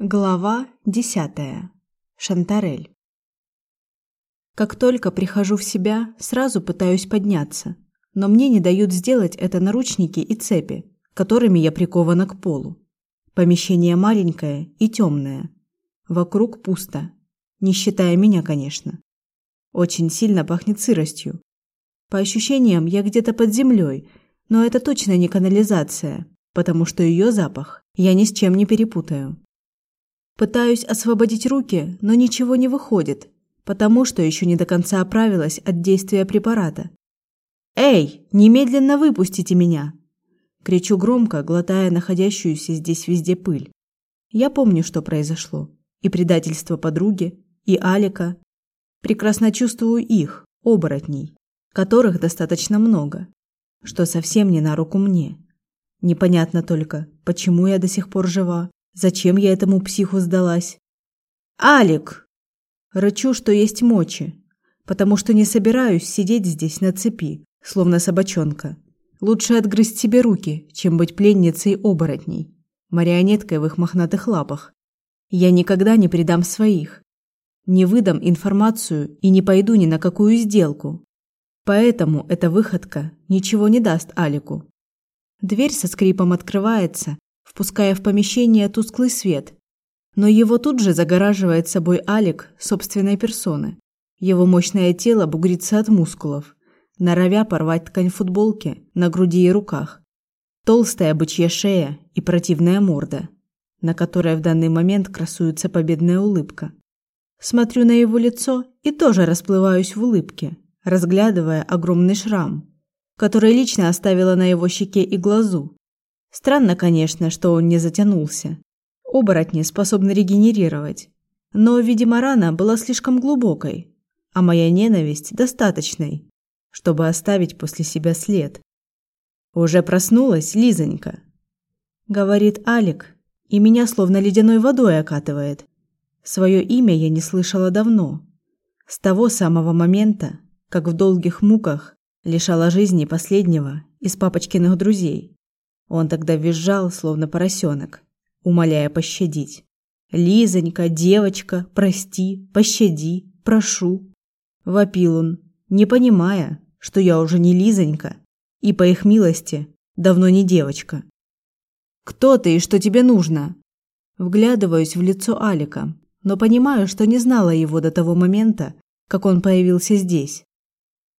Глава десятая. Шантарель. Как только прихожу в себя, сразу пытаюсь подняться, но мне не дают сделать это наручники и цепи, которыми я прикована к полу. Помещение маленькое и темное. Вокруг пусто, не считая меня, конечно. Очень сильно пахнет сыростью. По ощущениям, я где-то под землей, но это точно не канализация, потому что ее запах я ни с чем не перепутаю. Пытаюсь освободить руки, но ничего не выходит, потому что еще не до конца оправилась от действия препарата. Эй, немедленно выпустите меня, кричу громко, глотая находящуюся здесь везде пыль. Я помню, что произошло: и предательство подруги, и Алика. Прекрасно чувствую их, оборотней, которых достаточно много, что совсем не на руку мне. Непонятно только, почему я до сих пор жива. Зачем я этому психу сдалась? Алик! Рычу, что есть мочи, потому что не собираюсь сидеть здесь на цепи, словно собачонка. Лучше отгрызть себе руки, чем быть пленницей оборотней, марионеткой в их мохнатых лапах. Я никогда не предам своих, не выдам информацию и не пойду ни на какую сделку. Поэтому эта выходка ничего не даст Алику. Дверь со скрипом открывается, впуская в помещение тусклый свет. Но его тут же загораживает собой Алик собственной персоны. Его мощное тело бугрится от мускулов, норовя порвать ткань футболки на груди и руках. Толстая бычья шея и противная морда, на которой в данный момент красуется победная улыбка. Смотрю на его лицо и тоже расплываюсь в улыбке, разглядывая огромный шрам, который лично оставила на его щеке и глазу. Странно, конечно, что он не затянулся. Оборотни способны регенерировать. Но, видимо, рана была слишком глубокой, а моя ненависть достаточной, чтобы оставить после себя след. Уже проснулась Лизонька, говорит Алик, и меня словно ледяной водой окатывает. Свое имя я не слышала давно, с того самого момента, как в долгих муках лишала жизни последнего из папочкиных друзей. Он тогда визжал, словно поросенок, умоляя пощадить. «Лизонька, девочка, прости, пощади, прошу!» Вопил он, не понимая, что я уже не Лизонька и, по их милости, давно не девочка. «Кто ты и что тебе нужно?» Вглядываюсь в лицо Алика, но понимаю, что не знала его до того момента, как он появился здесь.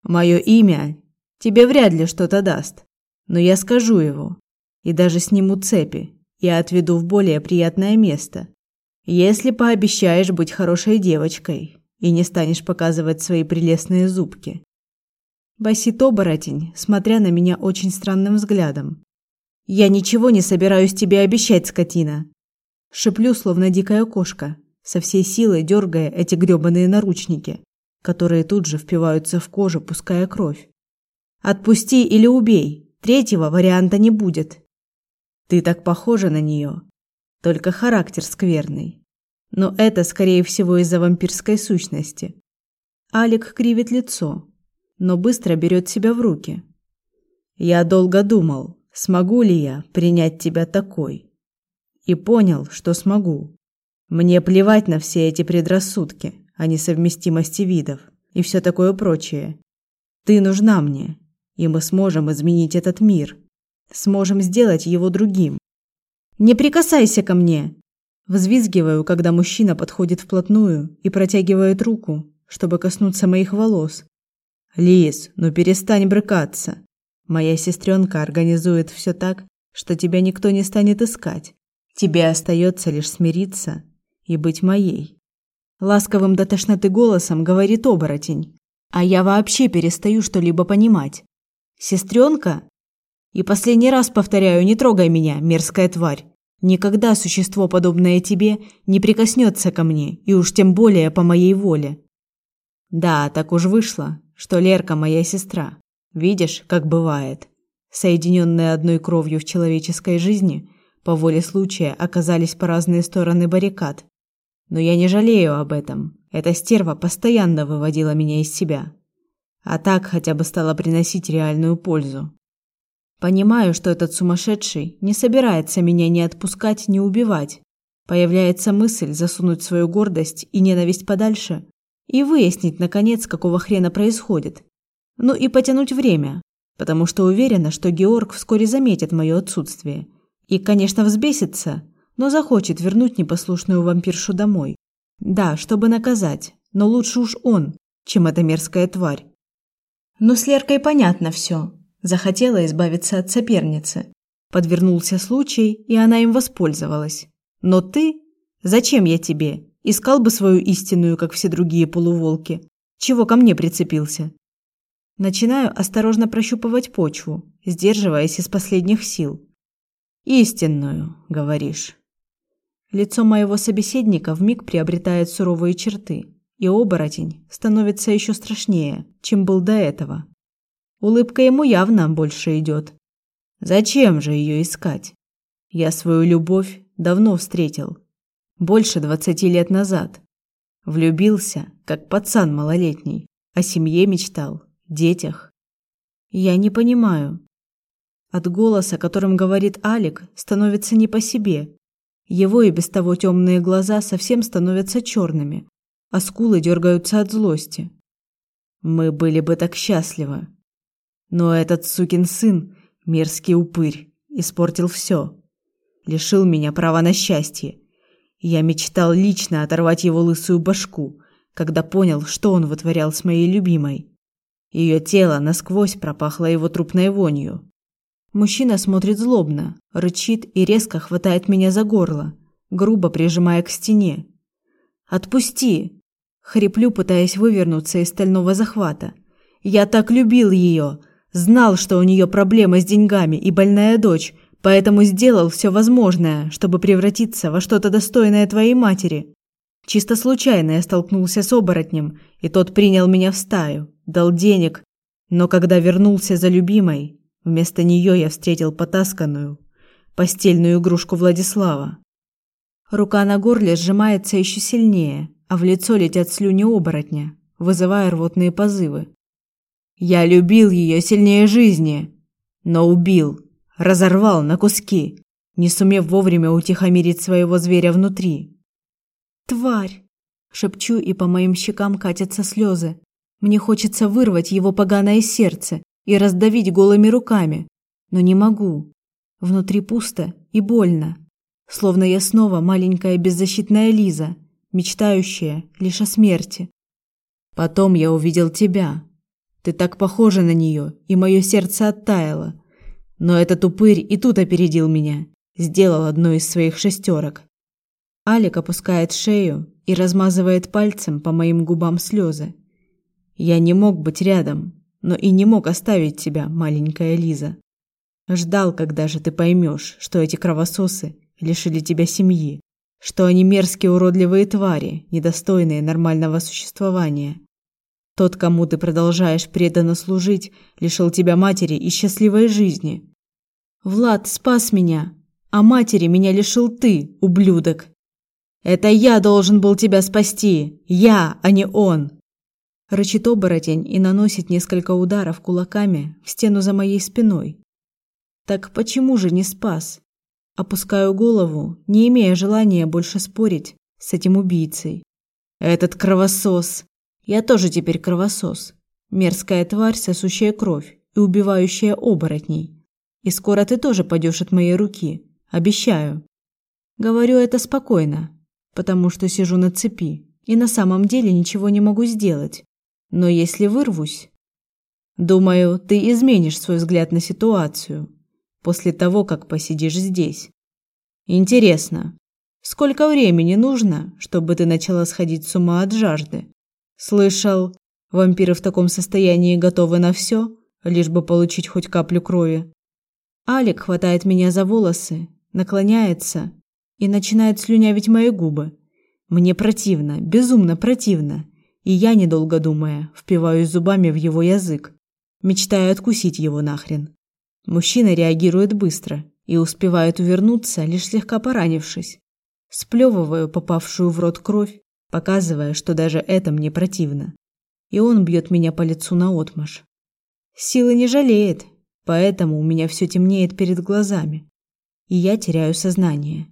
«Мое имя тебе вряд ли что-то даст, но я скажу его и даже сниму цепи и отведу в более приятное место. Если пообещаешь быть хорошей девочкой и не станешь показывать свои прелестные зубки. Басит оборотень, смотря на меня очень странным взглядом. Я ничего не собираюсь тебе обещать, скотина. Шиплю, словно дикая кошка, со всей силой дергая эти грёбаные наручники, которые тут же впиваются в кожу, пуская кровь. Отпусти или убей. Третьего варианта не будет. Ты так похожа на нее, только характер скверный. Но это, скорее всего, из-за вампирской сущности. Алик кривит лицо, но быстро берет себя в руки. Я долго думал, смогу ли я принять тебя такой. И понял, что смогу. Мне плевать на все эти предрассудки о несовместимости видов и все такое прочее. Ты нужна мне, и мы сможем изменить этот мир сможем сделать его другим. Не прикасайся ко мне, взвизгиваю, когда мужчина подходит вплотную и протягивает руку, чтобы коснуться моих волос. Лиз, ну перестань брыкаться. Моя сестренка организует все так, что тебя никто не станет искать. Тебе остается лишь смириться и быть моей. Ласковым до тошноты голосом говорит оборотень, а я вообще перестаю что-либо понимать. Сестренка и последний раз повторяю, не трогай меня, мерзкая тварь. Никогда существо, подобное тебе, не прикоснется ко мне, и уж тем более по моей воле. Да, так уж вышло, что Лерка моя сестра. Видишь, как бывает. Соединенные одной кровью в человеческой жизни, по воле случая оказались по разные стороны баррикад. Но я не жалею об этом. Эта стерва постоянно выводила меня из себя. А так хотя бы стала приносить реальную пользу. Понимаю, что этот сумасшедший не собирается меня ни отпускать, ни убивать. Появляется мысль засунуть свою гордость и ненависть подальше и выяснить наконец, какого хрена происходит. Ну и потянуть время, потому что уверена, что Георг вскоре заметит мое отсутствие и, конечно, взбесится, но захочет вернуть непослушную вампиршу домой. Да, чтобы наказать, но лучше уж он, чем эта мерзкая тварь. Но с Леркой понятно все. Захотела избавиться от соперницы. Подвернулся случай, и она им воспользовалась. Но ты? Зачем я тебе? Искал бы свою истинную, как все другие полуволки. Чего ко мне прицепился? Начинаю осторожно прощупывать почву, сдерживаясь из последних сил. Истинную, говоришь. Лицо моего собеседника вмиг приобретает суровые черты, и оборотень становится еще страшнее, чем был до этого. Улыбка ему явно больше идет. Зачем же ее искать? Я свою любовь давно встретил. Больше двадцати лет назад. Влюбился, как пацан малолетний. О семье мечтал, детях. Я не понимаю. От голоса, которым говорит Алик, становится не по себе. Его и без того темные глаза совсем становятся черными, а скулы дергаются от злости. Мы были бы так счастливы. Но этот сукин сын Мерзкий упырь испортил все. Лишил меня права на счастье. Я мечтал лично оторвать его лысую башку, когда понял, что он вытворял с моей любимой. Ее тело насквозь пропахло его трупной вонью. Мужчина смотрит злобно, рычит и резко хватает меня за горло, грубо прижимая к стене. «Отпусти!» Хриплю, пытаясь вывернуться из стального захвата. «Я так любил ее! Знал, что у нее проблемы с деньгами и больная дочь, поэтому сделал все возможное, чтобы превратиться во что-то достойное твоей матери. Чисто случайно я столкнулся с оборотнем, и тот принял меня в стаю, дал денег, но когда вернулся за любимой, вместо нее я встретил потасканную постельную игрушку Владислава. Рука на горле сжимается еще сильнее, а в лицо летят слюни оборотня, вызывая рвотные позывы. Я любил ее сильнее жизни, но убил, разорвал на куски, не сумев вовремя утихомирить своего зверя внутри. Тварь, шепчу, и по моим щекам катятся слезы. Мне хочется вырвать его поганое сердце и раздавить голыми руками, но не могу. Внутри пусто и больно, словно я снова маленькая беззащитная Лиза, мечтающая лишь о смерти. Потом я увидел тебя, ты так похожа на нее, и мое сердце оттаяло. Но этот упырь и тут опередил меня, сделал одну из своих шестерок. Алик опускает шею и размазывает пальцем по моим губам слезы. Я не мог быть рядом, но и не мог оставить тебя, маленькая Лиза. Ждал, когда же ты поймешь, что эти кровососы лишили тебя семьи, что они мерзкие уродливые твари, недостойные нормального существования. Тот, кому ты продолжаешь преданно служить, лишил тебя матери и счастливой жизни. Влад спас меня, а матери меня лишил ты, ублюдок. Это я должен был тебя спасти, я, а не он. Рычит оборотень и наносит несколько ударов кулаками в стену за моей спиной. Так почему же не спас? Опускаю голову, не имея желания больше спорить с этим убийцей. Этот кровосос я тоже теперь кровосос. Мерзкая тварь, сосущая кровь и убивающая оборотней. И скоро ты тоже падешь от моей руки. Обещаю. Говорю это спокойно, потому что сижу на цепи и на самом деле ничего не могу сделать. Но если вырвусь, думаю, ты изменишь свой взгляд на ситуацию после того, как посидишь здесь. Интересно, сколько времени нужно, чтобы ты начала сходить с ума от жажды? Слышал, вампиры в таком состоянии готовы на все, лишь бы получить хоть каплю крови. Алик хватает меня за волосы, наклоняется и начинает слюнявить мои губы. Мне противно, безумно противно, и я, недолго думая, впиваюсь зубами в его язык, мечтая откусить его нахрен. Мужчина реагирует быстро и успевает увернуться, лишь слегка поранившись. Сплевываю попавшую в рот кровь показывая, что даже это мне противно. И он бьет меня по лицу наотмашь. Силы не жалеет, поэтому у меня все темнеет перед глазами, и я теряю сознание.